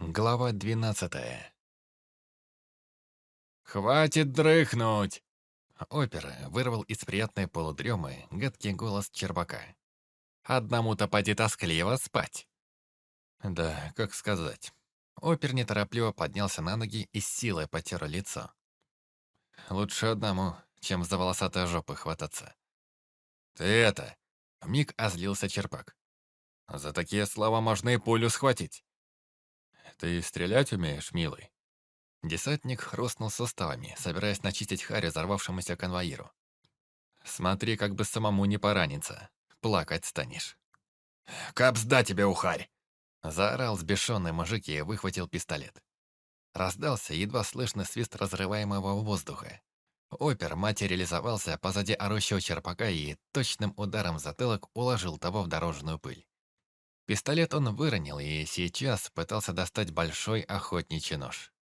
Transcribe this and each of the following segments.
Глава двенадцатая. «Хватит дрыхнуть!» Опера вырвал из приятной полудремы гадкий голос Чербака. «Одному-то поди тоскливо спать!» Да, как сказать. Опер неторопливо поднялся на ноги и с силой потер лицо. Лучше одному, чем за волосатые жопы хвататься. «Ты это...» — миг озлился Черпак. «За такие слова можно и пулю схватить». «Ты стрелять умеешь, милый?» Десантник хрустнул суставами, собираясь начистить Харри взорвавшемуся конвоиру. «Смотри, как бы самому не пораниться. Плакать станешь». «Капсда тебе, ухарь!» Заорал сбешенный мужик и выхватил пистолет. Раздался едва слышный свист разрываемого воздуха. Опер материализовался позади орущего черпака и точным ударом в затылок уложил того в дорожную пыль. Пистолет он выронил и сейчас пытался достать большой охотничий нож.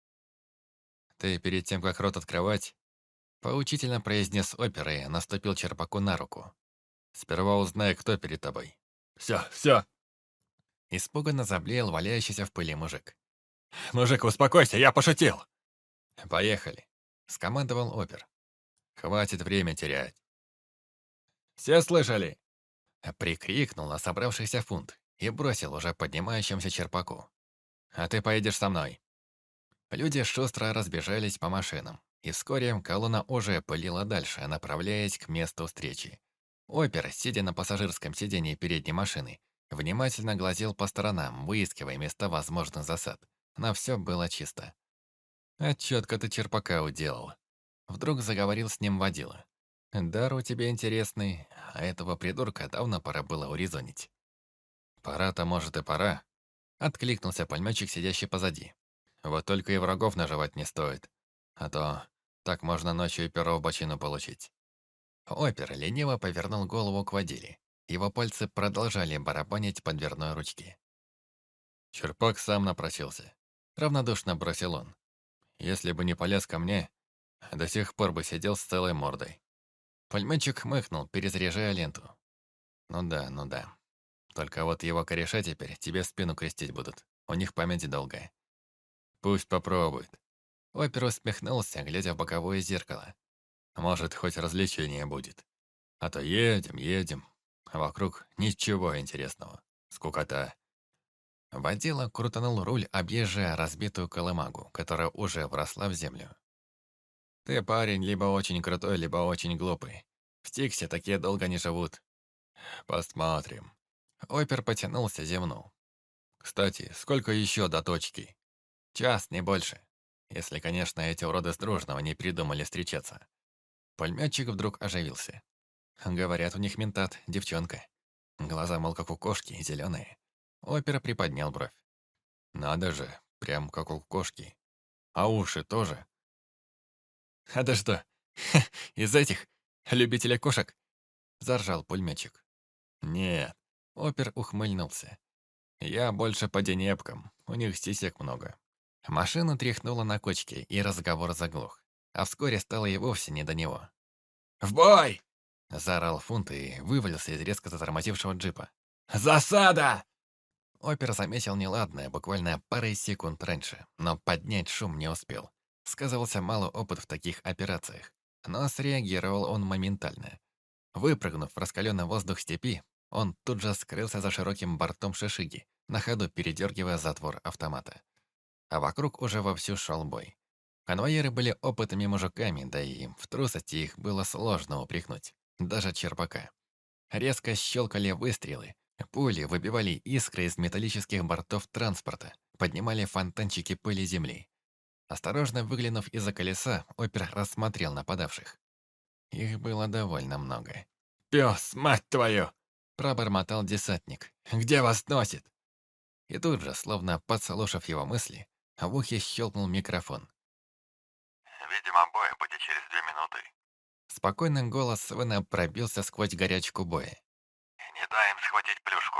«Ты перед тем, как рот открывать...» Поучительно произнес опер и наступил черпаку на руку. «Сперва узнай, кто перед тобой». «Все, все!» Испуганно заблеял валяющийся в пыли мужик. «Мужик, успокойся, я пошутил!» «Поехали», — скомандовал опер. «Хватит время терять». «Все слышали?» Прикрикнул на собравшийся фунт и бросил уже поднимающимся черпаку. «А ты поедешь со мной». Люди шустро разбежались по машинам, и вскоре колонна уже пылила дальше, направляясь к месту встречи. Опер, сидя на пассажирском сиденье передней машины, внимательно глазел по сторонам, выискивая места возможных засад. Но все было чисто. «А четко ты черпака уделал». Вдруг заговорил с ним водила. «Дар у тебя интересный, а этого придурка давно пора было урезонить». «Пора-то, может, и пора», — откликнулся пулеметчик, сидящий позади. «Вот только и врагов наживать не стоит, а то так можно ночью и перо в бочину получить». Опер лениво повернул голову к водиле. Его пальцы продолжали барабанить по дверной ручке. Черпак сам напросился. Равнодушно бросил он. Если бы не полез ко мне, до сих пор бы сидел с целой мордой. Пулеметчик хмыкнул, перезаряжая ленту. Ну да, ну да. Только вот его кореша теперь тебе спину крестить будут. У них память долгая. Пусть попробует. Опер усмехнулся, глядя в боковое зеркало. Может, хоть развлечение будет. А то едем, едем. А вокруг ничего интересного. Скукота. Водила крутанул руль, объезжая разбитую колымагу, которая уже вросла в землю. «Ты парень либо очень крутой, либо очень глупый. В Стиксе такие долго не живут. Посмотрим». Опер потянулся, зевнул. «Кстати, сколько еще до точки?» «Час, не больше. Если, конечно, эти уроды с Дружного не придумали встречаться». Пулеметчик вдруг оживился. Говорят, у них ментат, девчонка. Глаза, мол, как у кошки, зеленые. Опера приподнял бровь. Надо же, прям как у кошки. А уши тоже. А да что, из этих, любителей кошек? Заржал пулеметчик. Нет, опер ухмыльнулся. Я больше по денепкам, у них сисек много. Машина тряхнула на кочке, и разговор заглох. А вскоре стало и вовсе не до него. «В бой!» — заорал Фунт и вывалился из резко затормозившего джипа. «Засада!» Опер заметил неладное буквально парой секунд раньше, но поднять шум не успел. Сказывался малый опыт в таких операциях, но среагировал он моментально. Выпрыгнув в раскаленный воздух степи, он тут же скрылся за широким бортом шишиги, на ходу передергивая затвор автомата. А вокруг уже вовсю шел бой. Конвоиры были опытными мужиками, да и им в трусости их было сложно упрекнуть, даже черпака. Резко щелкали выстрелы, Пули выбивали искры из металлических бортов транспорта, поднимали фонтанчики пыли земли. Осторожно выглянув из-за колеса, опер рассмотрел нападавших. Их было довольно много. «Пёс, мать твою!» – пробормотал десантник. «Где вас носит?» И тут же, словно подслушав его мысли, в ухе щелкнул микрофон. «Видимо, бой будет через две минуты». Спокойный голос Свена пробился сквозь горячку боя. Не дай им схватить плюшку.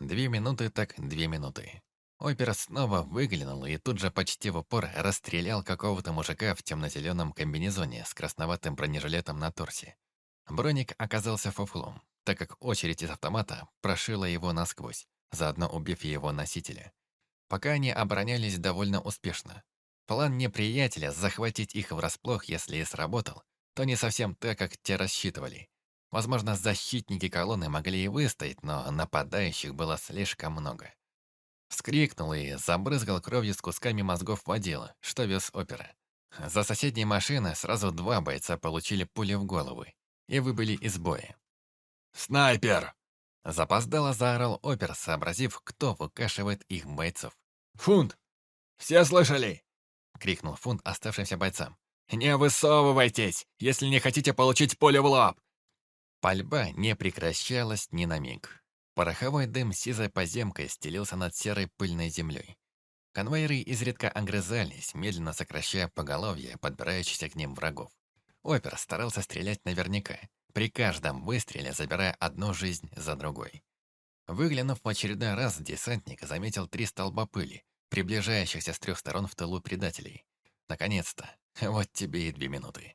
Две минуты так две минуты. Опер снова выглянул и тут же почти в упор расстрелял какого-то мужика в темно-зеленом комбинезоне с красноватым бронежилетом на торсе. Броник оказался фуфлом, так как очередь из автомата прошила его насквозь, заодно убив его носителя. Пока они оборонялись довольно успешно. План неприятеля захватить их врасплох, если и сработал, то не совсем так, как те рассчитывали. Возможно, защитники колонны могли и выстоять, но нападающих было слишком много. Вскрикнул и забрызгал кровью с кусками мозгов водила, что вез опера. За соседней машиной сразу два бойца получили пули в головы и выбыли из боя. «Снайпер!» Запоздало заорал опер, сообразив, кто выкашивает их бойцов. «Фунт! Все слышали?» — крикнул Фунт оставшимся бойцам. «Не высовывайтесь, если не хотите получить пулю в лоб!» Пальба не прекращалась ни на миг. Пороховой дым сизой поземкой стелился над серой пыльной землей. Конвейеры изредка огрызались, медленно сокращая поголовье подбирающихся к ним врагов. Опер старался стрелять наверняка, при каждом выстреле забирая одну жизнь за другой. Выглянув в очередной раз, десантник заметил три столба пыли, приближающихся с трех сторон в тылу предателей. Наконец-то, вот тебе и две минуты.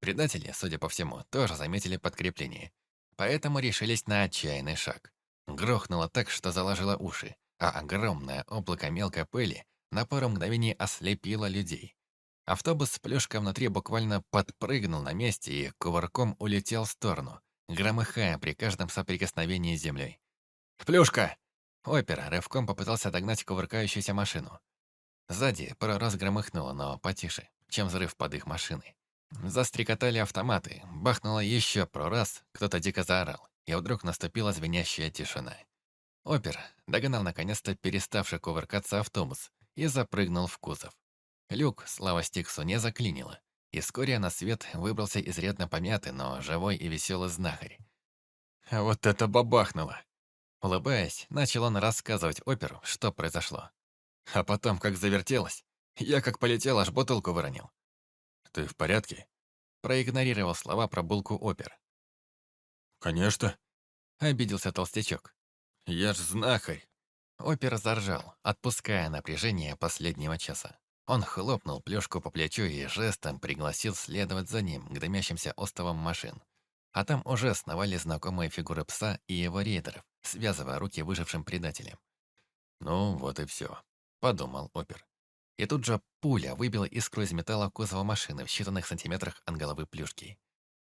Предатели, судя по всему, тоже заметили подкрепление, поэтому решились на отчаянный шаг. Грохнуло так, что заложило уши, а огромное облако мелкой пыли на пару мгновений ослепило людей. Автобус с плюшкой внутри буквально подпрыгнул на месте и кувырком улетел в сторону, громыхая при каждом соприкосновении с землей. «Плюшка!» Опера рывком попытался догнать кувыркающуюся машину. Сзади пару раз громыхнуло, но потише, чем взрыв под их машиной. Застрекотали автоматы, бахнуло еще пару раз, кто-то дико заорал, и вдруг наступила звенящая тишина. Опер догнал наконец-то переставший кувыркаться автобус и запрыгнул в кузов. Люк, слава Стиксу, не заклинило, и вскоре на свет выбрался изрядно помятый, но живой и веселый знахарь. «Вот это бабахнуло!» Улыбаясь, начал он рассказывать оперу, что произошло. А потом, как завертелось, я как полетел, аж бутылку выронил. «Ты в порядке?» Проигнорировал слова про булку опер. «Конечно», — обиделся толстячок. Я ж знахарь. Опер заржал, отпуская напряжение последнего часа. Он хлопнул плюшку по плечу и жестом пригласил следовать за ним к дымящимся остовам машин. А там уже сновали знакомые фигуры пса и его рейдеров, связывая руки выжившим предателям. «Ну, вот и все», — подумал опер. И тут же пуля выбила искру из металла кузова машины в считанных сантиметрах от головы плюшки.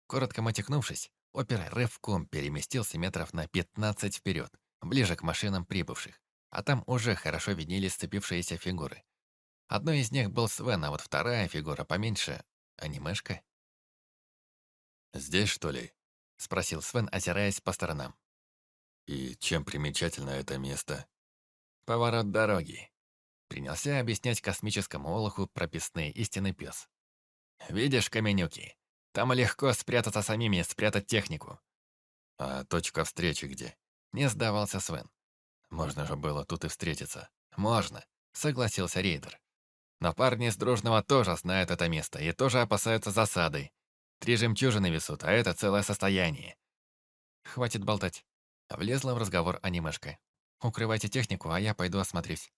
Коротко мотикнувшись, опер рывком переместился метров на 15 вперед, ближе к машинам прибывших, а там уже хорошо виднелись сцепившиеся фигуры. Одной из них был Свен, а вот вторая фигура поменьше — анимешка. «Здесь, что ли?» — спросил Свен, озираясь по сторонам. «И чем примечательно это место?» «Поворот дороги», — принялся объяснять космическому олуху прописные истины пес. «Видишь, каменюки? Там легко спрятаться самими, и спрятать технику». «А точка встречи где?» Не сдавался Свен. «Можно же было тут и встретиться». «Можно», — согласился рейдер. «Но парни из Дружного тоже знают это место и тоже опасаются засады. Три жемчужины висут, а это целое состояние». «Хватит болтать». Влезла в разговор анимешка. «Укрывайте технику, а я пойду осмотрюсь».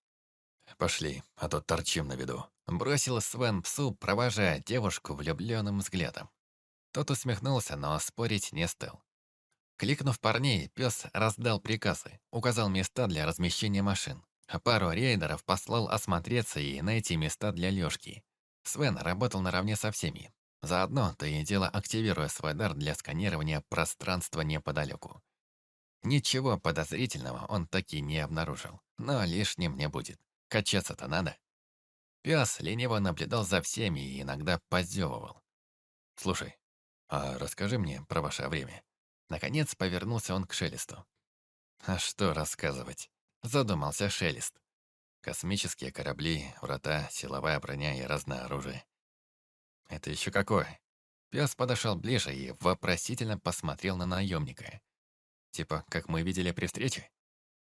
«Пошли, а то торчим на виду», — бросил Свен псу, провожая девушку влюбленным взглядом. Тот усмехнулся, но спорить не стал. Кликнув парней, пес раздал приказы, указал места для размещения машин. Пару рейдеров послал осмотреться и найти места для лёжки. Свен работал наравне со всеми. Заодно, то и дело активируя свой дар для сканирования пространства неподалеку. Ничего подозрительного он таки не обнаружил, но лишним не будет. Качаться-то надо. Пес лениво наблюдал за всеми и иногда позевывал. «Слушай, а расскажи мне про ваше время». Наконец повернулся он к Шелесту. «А что рассказывать?» — задумался Шелест. «Космические корабли, врата, силовая броня и разное оружие». «Это еще какое?» Пес подошел ближе и вопросительно посмотрел на наемника. «Типа, как мы видели при встрече?»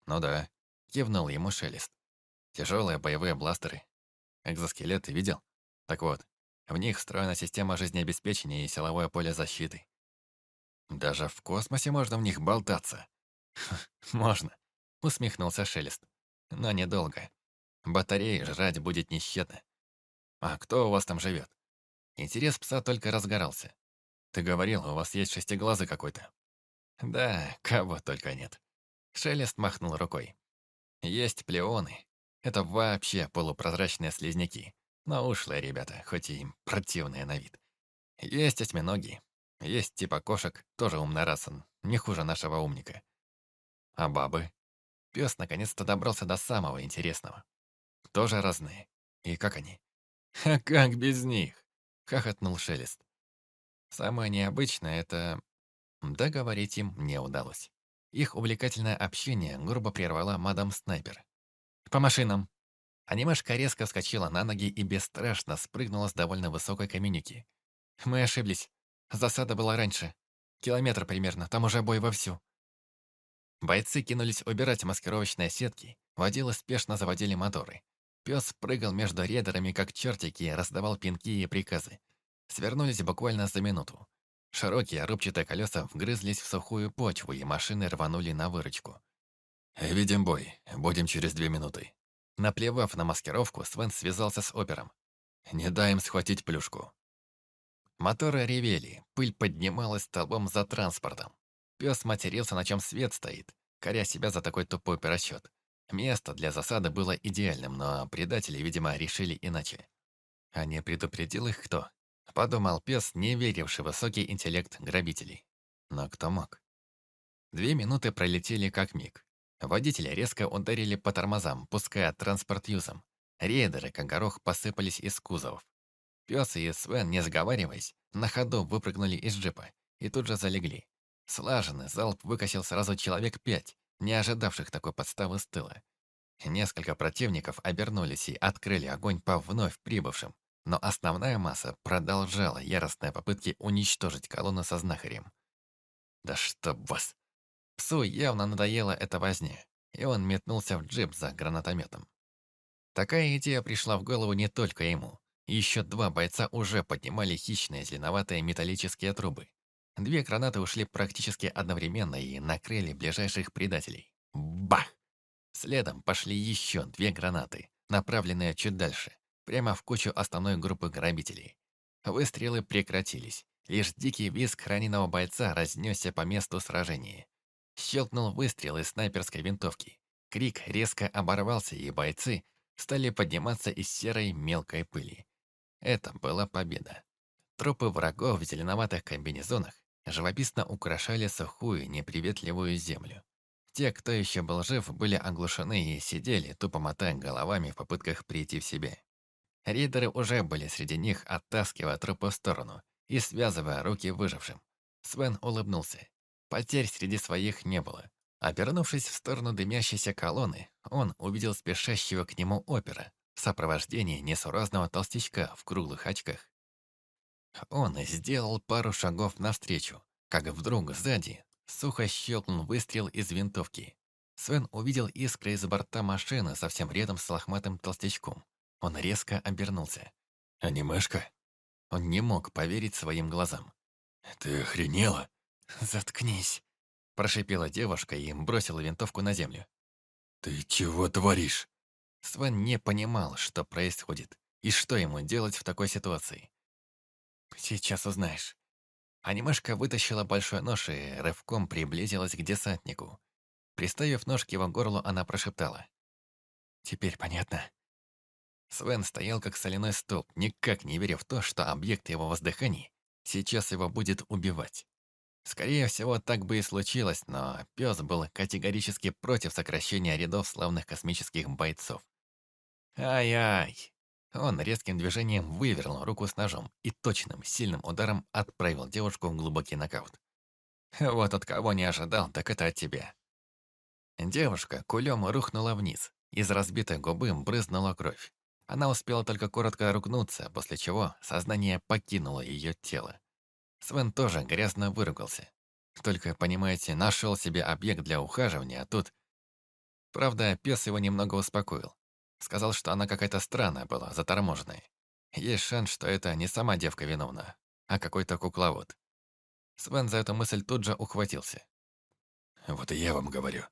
«Ну да», — кивнул ему Шелест. «Тяжелые боевые бластеры. Экзоскелеты видел? Так вот, в них встроена система жизнеобеспечения и силовое поле защиты. Даже в космосе можно в них болтаться. можно, усмехнулся Шелест. Но недолго. Батареи жрать будет нещетно. А кто у вас там живет? Интерес пса только разгорался. Ты говорил, у вас есть шестиглазый какой-то. Да, кого только нет. Шелест махнул рукой. Есть плеоны. Это вообще полупрозрачные слизняки. Но ушлые ребята, хоть и им противные на вид. Есть осьминоги, есть типа кошек, тоже умный раса, не хуже нашего умника. А бабы? Пес наконец-то добрался до самого интересного. Тоже разные. И как они? А как без них? Хохотнул Шелест. Самое необычное — это... Договорить им не удалось. Их увлекательное общение грубо прервала мадам Снайпер. «По машинам!» Анимешка резко вскочила на ноги и бесстрашно спрыгнула с довольно высокой каменюки. «Мы ошиблись. Засада была раньше. Километр примерно, там уже бой вовсю». Бойцы кинулись убирать маскировочные сетки, водилы спешно заводили моторы. Пес прыгал между рейдерами, как чертики, раздавал пинки и приказы. Свернулись буквально за минуту. Широкие рубчатые колеса вгрызлись в сухую почву, и машины рванули на выручку. «Видим бой. Будем через две минуты». Наплевав на маскировку, Свен связался с опером. «Не дай им схватить плюшку». Моторы ревели, пыль поднималась столбом за транспортом. Пес матерился, на чем свет стоит, коря себя за такой тупой просчет. Место для засады было идеальным, но предатели, видимо, решили иначе. А не предупредил их кто? Подумал пес, не веривший в высокий интеллект грабителей. Но кто мог? Две минуты пролетели как миг. Водители резко ударили по тормозам, пуская транспорт юзом. Рейдеры, как горох, посыпались из кузовов. Пес и Свен, не сговариваясь, на ходу выпрыгнули из джипа и тут же залегли. Слаженный залп выкосил сразу человек пять, не ожидавших такой подставы с тыла. Несколько противников обернулись и открыли огонь по вновь прибывшим, но основная масса продолжала яростные попытки уничтожить колонну со знахарем. «Да чтоб вас!» Псу явно надоела эта возня, и он метнулся в джип за гранатометом. Такая идея пришла в голову не только ему. Еще два бойца уже поднимали хищные зеленоватые металлические трубы. Две гранаты ушли практически одновременно и накрыли ближайших предателей. Бах! Следом пошли еще две гранаты, направленные чуть дальше, прямо в кучу основной группы грабителей. Выстрелы прекратились. Лишь дикий визг раненого бойца разнесся по месту сражения. Щелкнул выстрел из снайперской винтовки. Крик резко оборвался, и бойцы стали подниматься из серой мелкой пыли. Это была победа. Трупы врагов в зеленоватых комбинезонах живописно украшали сухую, неприветливую землю. Те, кто еще был жив, были оглушены и сидели, тупо мотая головами в попытках прийти в себя. Рейдеры уже были среди них, оттаскивая трупы в сторону и связывая руки выжившим. Свен улыбнулся. Потерь среди своих не было. Обернувшись в сторону дымящейся колонны, он увидел спешащего к нему опера в сопровождении несуразного толстячка в круглых очках. Он сделал пару шагов навстречу, как вдруг сзади сухо щелкнул выстрел из винтовки. Свен увидел искры из борта машины совсем рядом с лохматым толстячком. Он резко обернулся. «Анимешка?» Он не мог поверить своим глазам. «Ты охренела?» «Заткнись!» Прошипела девушка и бросила винтовку на землю. «Ты чего творишь?» Свен не понимал, что происходит, и что ему делать в такой ситуации. Сейчас узнаешь. Анимешка вытащила большой нож и рывком приблизилась к десантнику. Приставив нож к его горлу, она прошептала. «Теперь понятно». Свен стоял как соляной столб, никак не веря в то, что объект его воздыханий сейчас его будет убивать. Скорее всего, так бы и случилось, но пес был категорически против сокращения рядов славных космических бойцов. Ай-ай! Он резким движением вывернул руку с ножом и точным, сильным ударом отправил девушку в глубокий нокаут. Вот от кого не ожидал, так это от тебя. Девушка кулем рухнула вниз. Из разбитой губы брызнула кровь. Она успела только коротко ругнуться, после чего сознание покинуло ее тело. Свен тоже грязно выругался. Только, понимаете, нашел себе объект для ухаживания, а тут... Правда, пес его немного успокоил. Сказал, что она какая-то странная была, заторможенная. Есть шанс, что это не сама девка виновна, а какой-то кукловод. Свен за эту мысль тут же ухватился. «Вот и я вам говорю.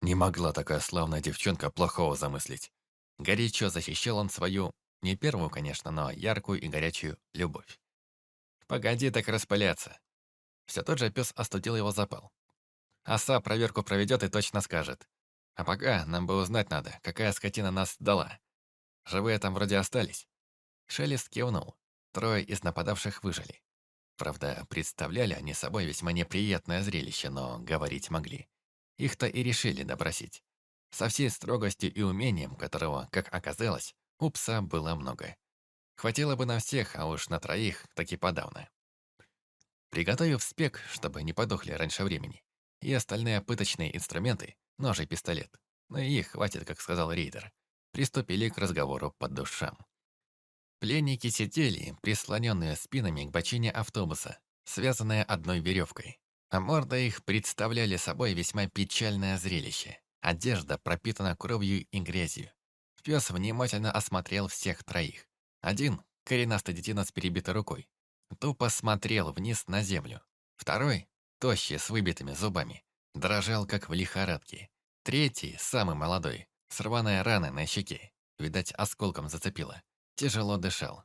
Не могла такая славная девчонка плохого замыслить». Горячо защищал он свою, не первую, конечно, но яркую и горячую любовь. «Погоди так распыляться». Все тот же пес остудил его запал. Оса проверку проведет и точно скажет. А пока нам бы узнать надо, какая скотина нас дала. Живые там вроде остались». Шелест кивнул. Трое из нападавших выжили. Правда, представляли они собой весьма неприятное зрелище, но говорить могли. Их-то и решили допросить. Со всей строгостью и умением, которого, как оказалось, у пса было много. Хватило бы на всех, а уж на троих таки подавно. Приготовив спек, чтобы не подохли раньше времени, и остальные пыточные инструменты, нож и пистолет, но их хватит, как сказал рейдер, приступили к разговору по душам. Пленники сидели, прислоненные спинами к бочине автобуса, связанные одной веревкой. А морды их представляли собой весьма печальное зрелище. Одежда пропитана кровью и грязью. Пес внимательно осмотрел всех троих. Один, коренастый детина с перебитой рукой, тупо смотрел вниз на землю. Второй, тощий, с выбитыми зубами, дрожал, как в лихорадке. Третий, самый молодой, с рваной раной на щеке, видать, осколком зацепило, тяжело дышал.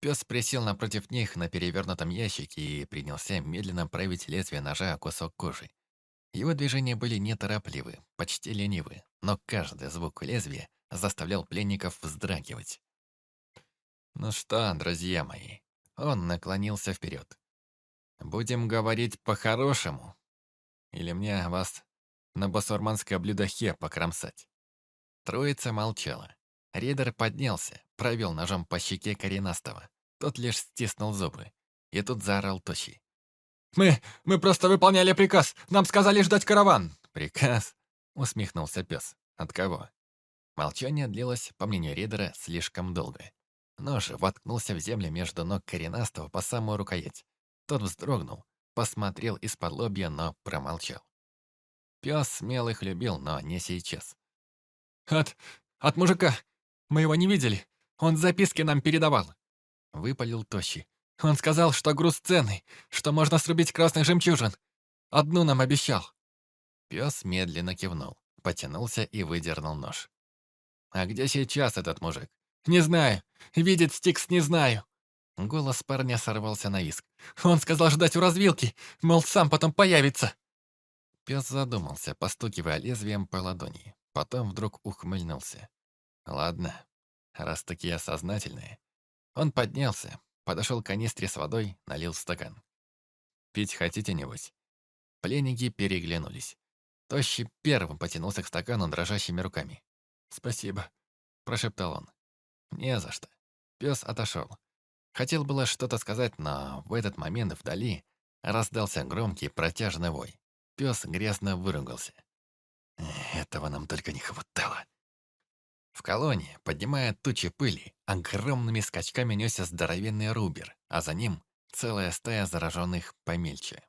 Пес присел напротив них на перевернутом ящике и принялся медленно править лезвие ножа о кусок кожи. Его движения были неторопливы, почти ленивы, но каждый звук лезвия заставлял пленников вздрагивать. «Ну что, друзья мои?» Он наклонился вперед. «Будем говорить по-хорошему? Или мне вас на басурманское блюдо хер покромсать?» Троица молчала. Ридер поднялся, провел ножом по щеке коренастого. Тот лишь стиснул зубы. И тут заорал Тощий. «Мы... мы просто выполняли приказ! Нам сказали ждать караван!» «Приказ?» — усмехнулся пес. «От кого?» Молчание длилось, по мнению Ридера, слишком долго. Нож воткнулся в землю между ног коренастого по самую рукоять. Тот вздрогнул, посмотрел из-под лобья, но промолчал. Пес смелых любил, но не сейчас. «От... от мужика! Мы его не видели! Он записки нам передавал!» Выпалил Тощий. Он сказал, что груз ценный, что можно срубить красных жемчужин. Одну нам обещал». Пес медленно кивнул, потянулся и выдернул нож. «А где сейчас этот мужик?» «Не знаю. Видит Стикс, не знаю». Голос парня сорвался на виск. «Он сказал ждать у развилки, мол, сам потом появится». Пес задумался, постукивая лезвием по ладони. Потом вдруг ухмыльнулся. «Ладно, раз такие осознательные». Он поднялся, Подошел к канистре с водой, налил стакан. «Пить хотите, небось?» Пленники переглянулись. Тощий первым потянулся к стакану дрожащими руками. «Спасибо», — прошептал он. «Не за что». Пес отошел. Хотел было что-то сказать, но в этот момент вдали раздался громкий протяжный вой. Пес грязно выругался. «Этого нам только не хватало». В колонии, поднимая тучи пыли, огромными скачками несся здоровенный рубер, а за ним целая стая зараженных помельче.